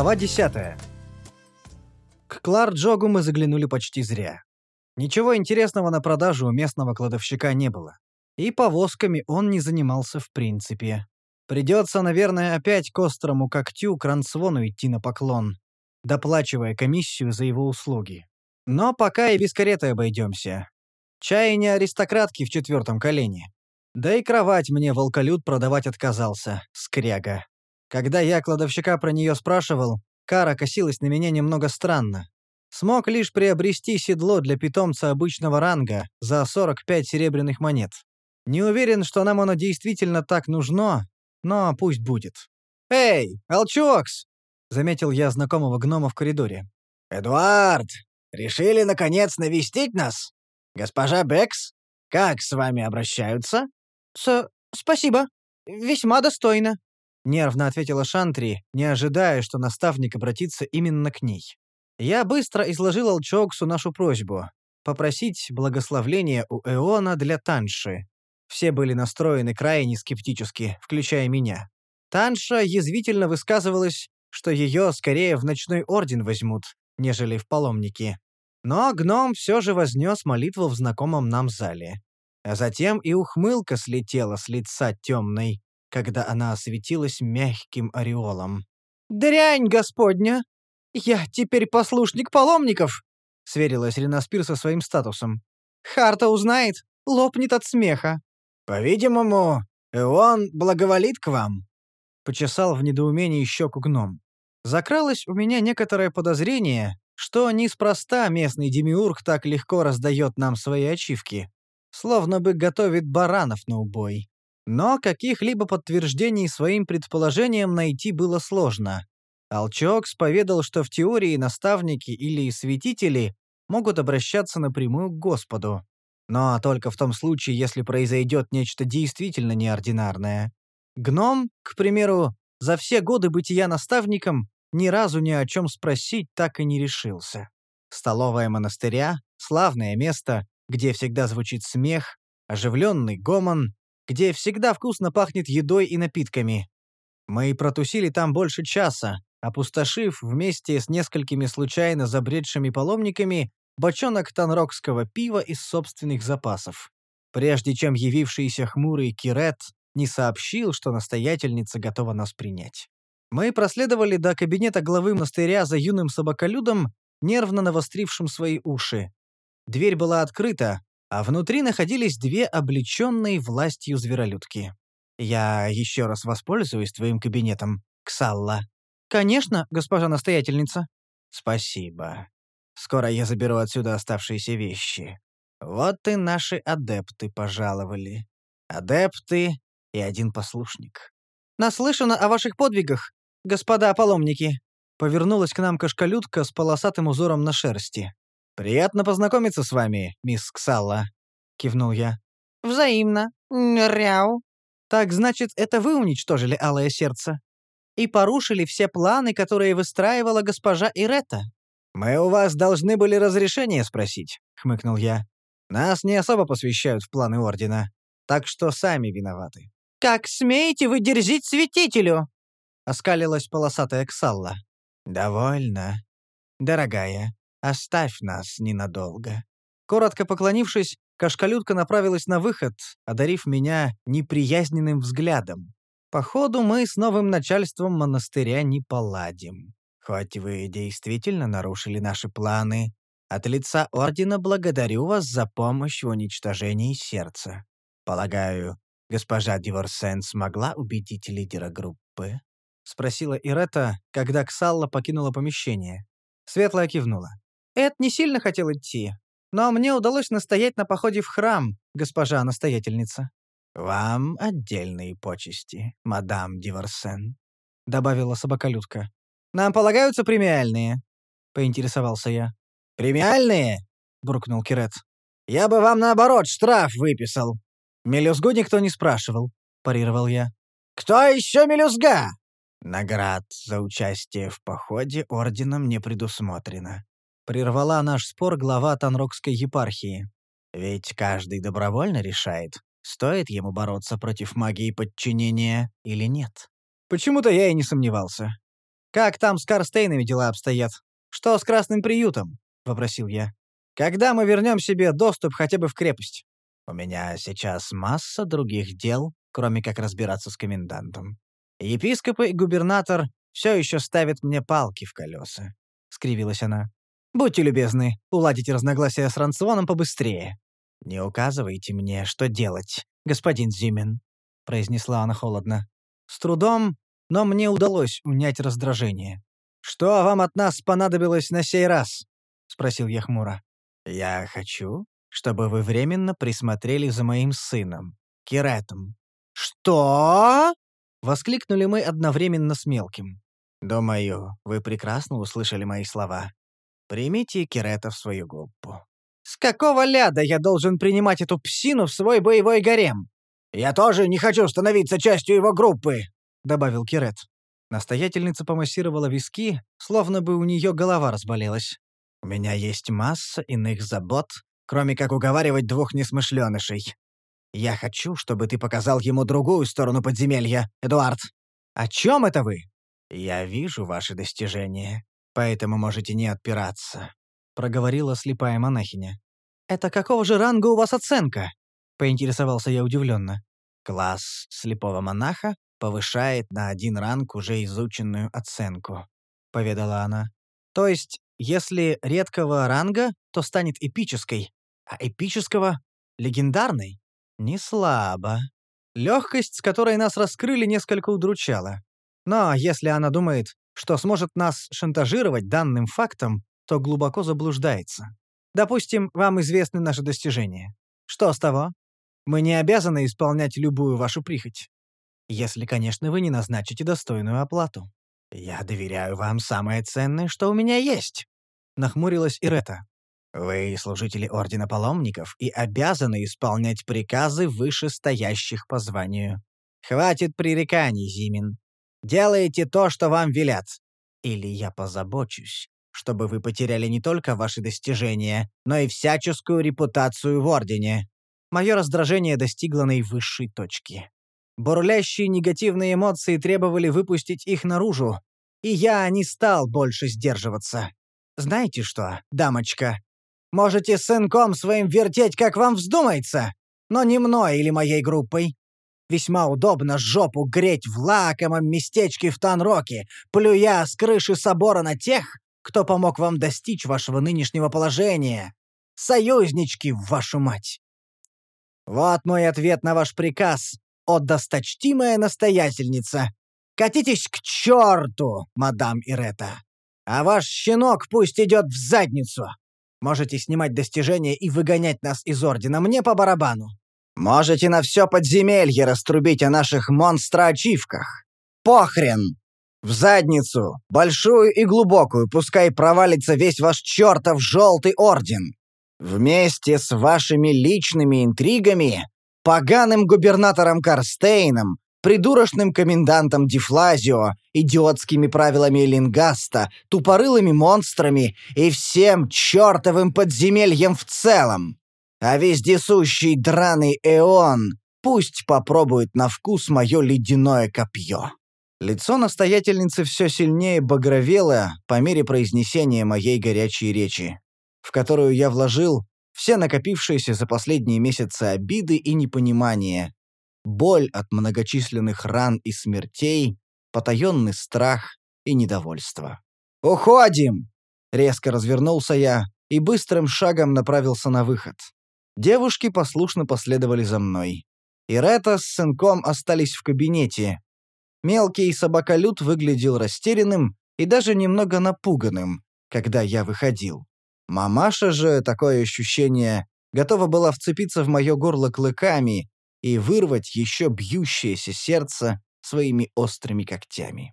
Глава 10. К Клар-Джогу мы заглянули почти зря. Ничего интересного на продажу у местного кладовщика не было. И повозками он не занимался в принципе. Придется, наверное, опять к острому когтю Кранцвону идти на поклон, доплачивая комиссию за его услуги. Но пока и без кареты обойдемся. Чай не аристократки в четвертом колене. Да и кровать мне волколюд продавать отказался, скряга. Когда я кладовщика про нее спрашивал, Кара косилась на меня немного странно. Смог лишь приобрести седло для питомца обычного ранга за 45 серебряных монет. Не уверен, что нам оно действительно так нужно, но пусть будет. «Эй, Алчокс!» — заметил я знакомого гнома в коридоре. «Эдуард, решили, наконец, навестить нас? Госпожа Бекс, как с вами обращаются?» «С... спасибо. Весьма достойно», — нервно ответила Шантри, не ожидая, что наставник обратится именно к ней. Я быстро изложил Алчоксу нашу просьбу — попросить благословления у Эона для Танши. Все были настроены крайне скептически, включая меня. Танша язвительно высказывалась, что ее скорее в ночной орден возьмут, нежели в паломники. Но гном все же вознес молитву в знакомом нам зале. А затем и ухмылка слетела с лица темной, когда она осветилась мягким ореолом. «Дрянь господня! Я теперь послушник паломников!» — сверилась Ренаспир со своим статусом. «Харта узнает, лопнет от смеха». «По-видимому, он благоволит к вам», — почесал в недоумении щеку гном. Закралось у меня некоторое подозрение, что неспроста местный демиург так легко раздает нам свои ачивки, словно бы готовит баранов на убой. Но каких-либо подтверждений своим предположениям найти было сложно. Алчокс поведал, что в теории наставники или святители могут обращаться напрямую к Господу но только в том случае, если произойдет нечто действительно неординарное. Гном, к примеру, за все годы бытия наставником ни разу ни о чем спросить так и не решился. Столовая монастыря — славное место, где всегда звучит смех, оживленный гомон, где всегда вкусно пахнет едой и напитками. Мы протусили там больше часа, опустошив вместе с несколькими случайно забредшими паломниками бочонок танрокского пива из собственных запасов. Прежде чем явившийся хмурый Кирет не сообщил, что настоятельница готова нас принять. Мы проследовали до кабинета главы монастыря за юным собаколюдом, нервно навострившим свои уши. Дверь была открыта, а внутри находились две облеченные властью зверолюдки. «Я еще раз воспользуюсь твоим кабинетом, Ксалла». «Конечно, госпожа настоятельница». «Спасибо. Скоро я заберу отсюда оставшиеся вещи. Вот и наши адепты пожаловали. Адепты и один послушник. Наслышана о ваших подвигах, господа паломники. Повернулась к нам кошкалютка с полосатым узором на шерсти. «Приятно познакомиться с вами, мисс Ксалла», — кивнул я. «Взаимно. Ряу». «Так, значит, это вы уничтожили Алое Сердце?» «И порушили все планы, которые выстраивала госпожа Ирета?» «Мы у вас должны были разрешение спросить», — хмыкнул я. «Нас не особо посвящают в планы Ордена, так что сами виноваты». «Как смеете вы дерзить святителю?» — оскалилась полосатая Ксалла. «Довольно. Дорогая, оставь нас ненадолго». Коротко поклонившись, Кашкалютка направилась на выход, одарив меня неприязненным взглядом. Походу, мы с новым начальством монастыря не поладим. Хоть вы действительно нарушили наши планы, от лица Ордена благодарю вас за помощь в уничтожении сердца. Полагаю, госпожа Диворсен смогла убедить лидера группы?» — спросила Ирета, когда Ксалла покинула помещение. Светлая кивнула. «Эд не сильно хотел идти, но мне удалось настоять на походе в храм, госпожа настоятельница». «Вам отдельные почести, мадам Диворсен», — добавила собаколюдка. Нам полагаются премиальные?» — поинтересовался я. «Премиальные?» — буркнул Кирет. «Я бы вам, наоборот, штраф выписал». «Мелюзгу никто не спрашивал», — парировал я. «Кто еще мелюзга?» «Наград за участие в походе орденом не предусмотрено», — прервала наш спор глава Танрокской епархии. «Ведь каждый добровольно решает, стоит ему бороться против магии подчинения или нет». Почему-то я и не сомневался. «Как там с Карстейнами дела обстоят? Что с Красным приютом?» — вопросил я. «Когда мы вернем себе доступ хотя бы в крепость?» «У меня сейчас масса других дел, кроме как разбираться с комендантом. Епископы и губернатор все еще ставят мне палки в колеса», — скривилась она. «Будьте любезны, уладите разногласия с Ранционом побыстрее». «Не указывайте мне, что делать, господин Зимин», — произнесла она холодно. С трудом, но мне удалось унять раздражение. «Что вам от нас понадобилось на сей раз?» — спросил я хмуро. «Я хочу, чтобы вы временно присмотрели за моим сыном, Киретом». «Что?» — воскликнули мы одновременно с мелким. «Думаю, вы прекрасно услышали мои слова. Примите Кирета в свою группу». «С какого ляда я должен принимать эту псину в свой боевой гарем?» «Я тоже не хочу становиться частью его группы», — добавил Кирет. Настоятельница помассировала виски, словно бы у нее голова разболелась. «У меня есть масса иных забот, кроме как уговаривать двух несмышленышей. Я хочу, чтобы ты показал ему другую сторону подземелья, Эдуард». «О чем это вы?» «Я вижу ваши достижения, поэтому можете не отпираться», — проговорила слепая монахиня. «Это какого же ранга у вас оценка?» — поинтересовался я удивленно. «Класс слепого монаха повышает на один ранг уже изученную оценку», — поведала она. «То есть, если редкого ранга, то станет эпической, а эпического — легендарной?» «Не слабо». Легкость, с которой нас раскрыли, несколько удручала. Но если она думает, что сможет нас шантажировать данным фактом, то глубоко заблуждается. Допустим, вам известны наши достижения. Что с того? Мы не обязаны исполнять любую вашу прихоть. Если, конечно, вы не назначите достойную оплату. «Я доверяю вам самое ценное, что у меня есть», — нахмурилась Ирета. «Вы служители Ордена Паломников и обязаны исполнять приказы вышестоящих по званию. Хватит пререканий, Зимин. Делайте то, что вам велят. Или я позабочусь, чтобы вы потеряли не только ваши достижения, но и всяческую репутацию в Ордене». Мое раздражение достигло наивысшей точки. Бурлящие негативные эмоции требовали выпустить их наружу, и я не стал больше сдерживаться. Знаете что, дамочка, можете сынком своим вертеть, как вам вздумается, но не мной или моей группой. Весьма удобно жопу греть в лакомом местечке в Танроке, плюя с крыши собора на тех, кто помог вам достичь вашего нынешнего положения. Союзнички, вашу мать! Вот мой ответ на ваш приказ, о досточтимая настоятельница! Катитесь к черту, мадам Ирета! А ваш щенок пусть идет в задницу! Можете снимать достижения и выгонять нас из Ордена, мне по барабану. Можете на все подземелье раструбить о наших монстроачивках. Похрен! В задницу, большую и глубокую, пускай провалится весь ваш чертов желтый орден. Вместе с вашими личными интригами поганым губернатором Карстейном, придурочным комендантом Дифлазио, идиотскими правилами Лингаста, тупорылыми монстрами и всем чертовым подземельем в целом. А вездесущий драный Эон пусть попробует на вкус мое ледяное копье». Лицо настоятельницы все сильнее багровело по мере произнесения моей горячей речи, в которую я вложил все накопившиеся за последние месяцы обиды и непонимания, боль от многочисленных ран и смертей, потаенный страх и недовольство. «Уходим!» — резко развернулся я и быстрым шагом направился на выход. Девушки послушно последовали за мной. Ирета с сынком остались в кабинете. Мелкий собаколюд выглядел растерянным и даже немного напуганным, когда я выходил. Мамаша же, такое ощущение, готова была вцепиться в мое горло клыками и вырвать еще бьющееся сердце своими острыми когтями.